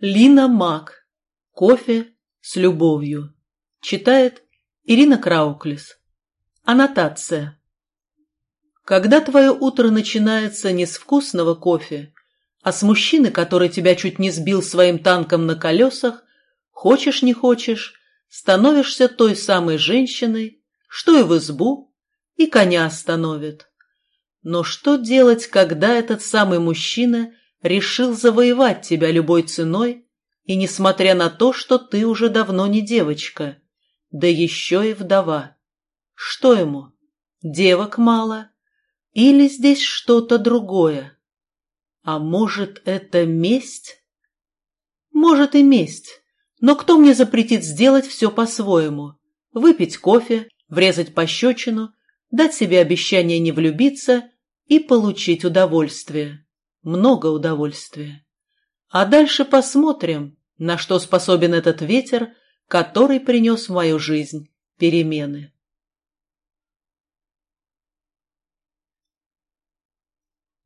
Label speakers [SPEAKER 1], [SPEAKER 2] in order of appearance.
[SPEAKER 1] Лина Мак. Кофе с любовью. Читает Ирина Крауклис. Аннотация. Когда твое утро начинается не с вкусного кофе, а с мужчины, который тебя чуть не сбил своим танком на колесах, хочешь не хочешь, становишься той самой женщиной, что и в избу, и коня остановит. Но что делать, когда этот самый мужчина решил завоевать тебя любой ценой, и несмотря на то, что ты уже давно не девочка, да еще и вдова? Что ему? Девок мало? Или здесь что-то другое? А может, это месть? Может и месть. Но кто мне запретит сделать все по-своему? Выпить кофе, врезать пощечину, дать себе обещание не влюбиться и получить удовольствие. Много удовольствия. А дальше посмотрим, на что способен этот ветер, который принес в мою жизнь перемены.